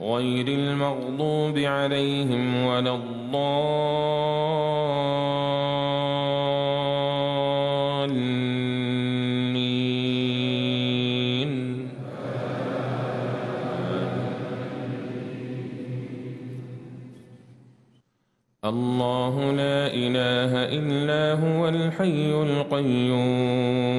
غير المغضوب عليهم ولا الضالين. الله لا إله إلا هو الحي القيوم.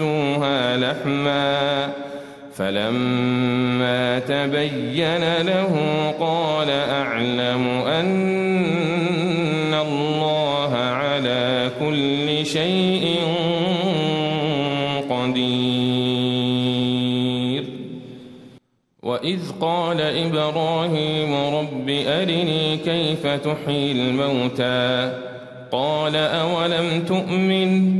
نكسوها لحما فلما تبين له قال أعلم أن الله على كل شيء قدير. وإذ قال إبراهيم رب أرني كيف تحيي الموتى؟ قال أولم تؤمن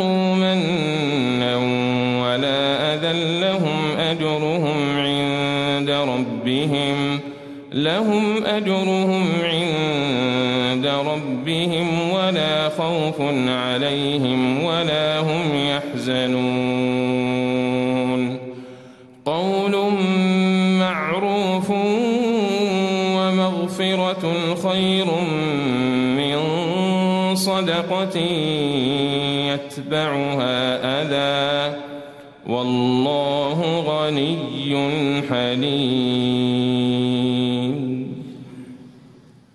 أنفقوا منا ولا أذى لهم أجرهم عند ربهم لهم أجرهم عند ربهم ولا خوف عليهم ولا هم يحزنون صدقة يتبعها أذى. والله غني حليم.